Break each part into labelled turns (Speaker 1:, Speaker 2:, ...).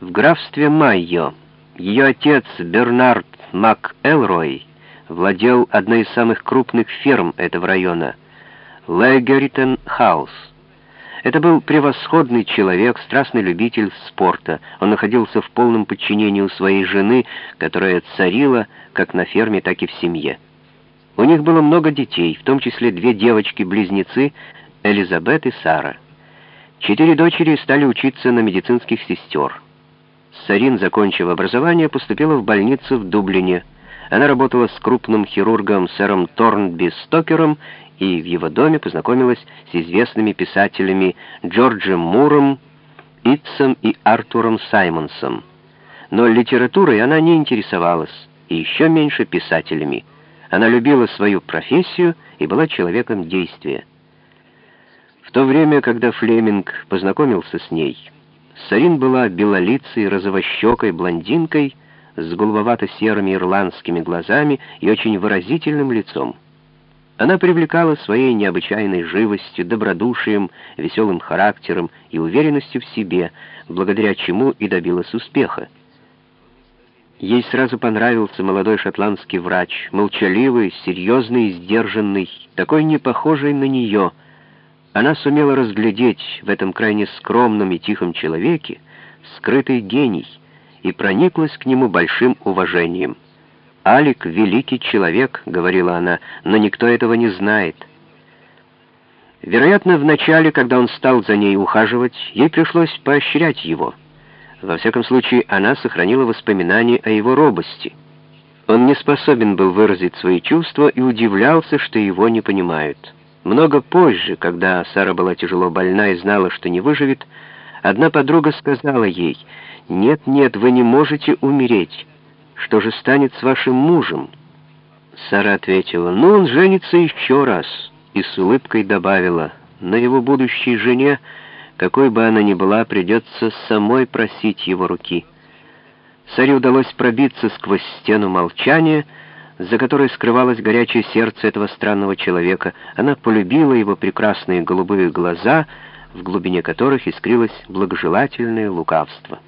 Speaker 1: В графстве Майо ее отец Бернард МакЭлрой владел одной из самых крупных ферм этого района — Лэггеритон Хаус. Это был превосходный человек, страстный любитель спорта. Он находился в полном подчинении у своей жены, которая царила как на ферме, так и в семье. У них было много детей, в том числе две девочки-близнецы, Элизабет и Сара. Четыре дочери стали учиться на медицинских сестер. Сарин, закончив образование, поступила в больницу в Дублине. Она работала с крупным хирургом сэром Торнби Стокером и в его доме познакомилась с известными писателями Джорджем Муром, Итсом и Артуром Саймонсом. Но литературой она не интересовалась, и еще меньше писателями. Она любила свою профессию и была человеком действия. В то время, когда Флеминг познакомился с ней, Сарин была белолицей, розовощекой блондинкой с голубовато-серыми ирландскими глазами и очень выразительным лицом. Она привлекала своей необычайной живостью, добродушием, веселым характером и уверенностью в себе, благодаря чему и добилась успеха. Ей сразу понравился молодой шотландский врач, молчаливый, серьезный сдержанный, такой не похожий на нее — она сумела разглядеть в этом крайне скромном и тихом человеке скрытый гений и прониклась к нему большим уважением. «Алик — великий человек», — говорила она, — «но никто этого не знает». Вероятно, в начале, когда он стал за ней ухаживать, ей пришлось поощрять его. Во всяком случае, она сохранила воспоминания о его робости. Он не способен был выразить свои чувства и удивлялся, что его не понимают. Много позже, когда Сара была тяжело больна и знала, что не выживет, одна подруга сказала ей, «Нет, нет, вы не можете умереть. Что же станет с вашим мужем?» Сара ответила, «Ну, он женится еще раз», и с улыбкой добавила, «На его будущей жене, какой бы она ни была, придется самой просить его руки». Саре удалось пробиться сквозь стену молчания, за которой скрывалось горячее сердце этого странного человека. Она полюбила его прекрасные голубые глаза, в глубине которых искрилось благожелательное лукавство.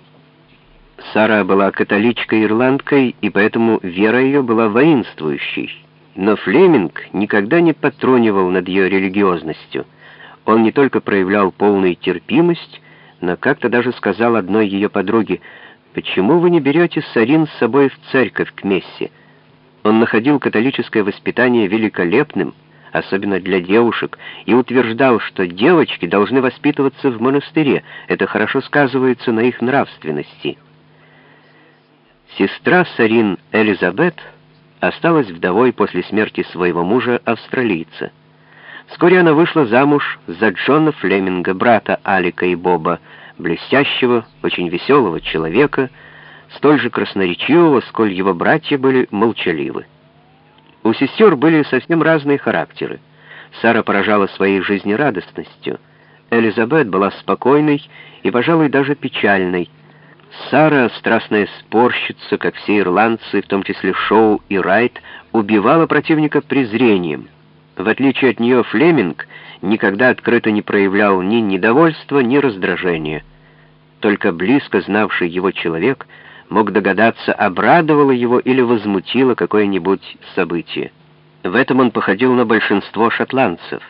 Speaker 1: Сара была католичкой-ирландкой, и поэтому вера ее была воинствующей. Но Флеминг никогда не потронивал над ее религиозностью. Он не только проявлял полную терпимость, но как-то даже сказал одной ее подруге, «Почему вы не берете Сарин с собой в церковь к мессе?» Он находил католическое воспитание великолепным, особенно для девушек, и утверждал, что девочки должны воспитываться в монастыре, это хорошо сказывается на их нравственности. Сестра Сарин Элизабет осталась вдовой после смерти своего мужа-австралийца. Вскоре она вышла замуж за Джона Флеминга, брата Алика и Боба, блестящего, очень веселого человека, столь же красноречивого, сколь его братья были молчаливы. У сестер были совсем разные характеры. Сара поражала своей жизнерадостностью. Элизабет была спокойной и, пожалуй, даже печальной. Сара, страстная спорщица, как все ирландцы, в том числе Шоу и Райт, убивала противника презрением. В отличие от нее Флеминг никогда открыто не проявлял ни недовольства, ни раздражения. Только близко знавший его человек — мог догадаться, обрадовало его или возмутило какое-нибудь событие. В этом он походил на большинство шотландцев.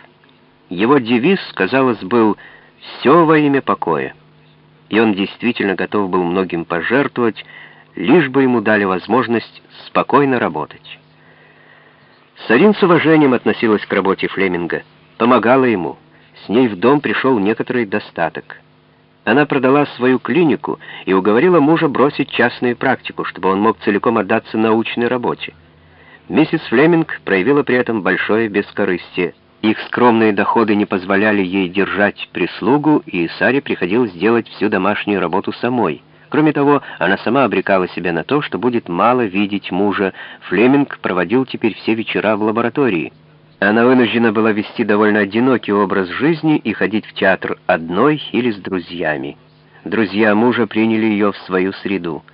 Speaker 1: Его девиз, казалось, был «все во имя покоя». И он действительно готов был многим пожертвовать, лишь бы ему дали возможность спокойно работать. Сарин с уважением относилась к работе Флеминга, помогала ему. С ней в дом пришел некоторый достаток. Она продала свою клинику и уговорила мужа бросить частную практику, чтобы он мог целиком отдаться научной работе. Миссис Флеминг проявила при этом большое бескорыстие. Их скромные доходы не позволяли ей держать прислугу, и Саре приходилось делать всю домашнюю работу самой. Кроме того, она сама обрекала себя на то, что будет мало видеть мужа. Флеминг проводил теперь все вечера в лаборатории. Она вынуждена была вести довольно одинокий образ жизни и ходить в театр одной или с друзьями. Друзья мужа приняли ее в свою среду.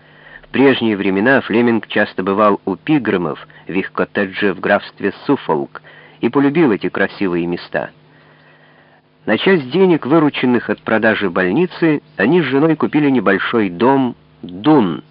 Speaker 1: В прежние времена Флеминг часто бывал у Пиграмов в их коттедже в графстве Суффолк и полюбил эти красивые места. На часть денег, вырученных от продажи больницы, они с женой купили небольшой дом Дун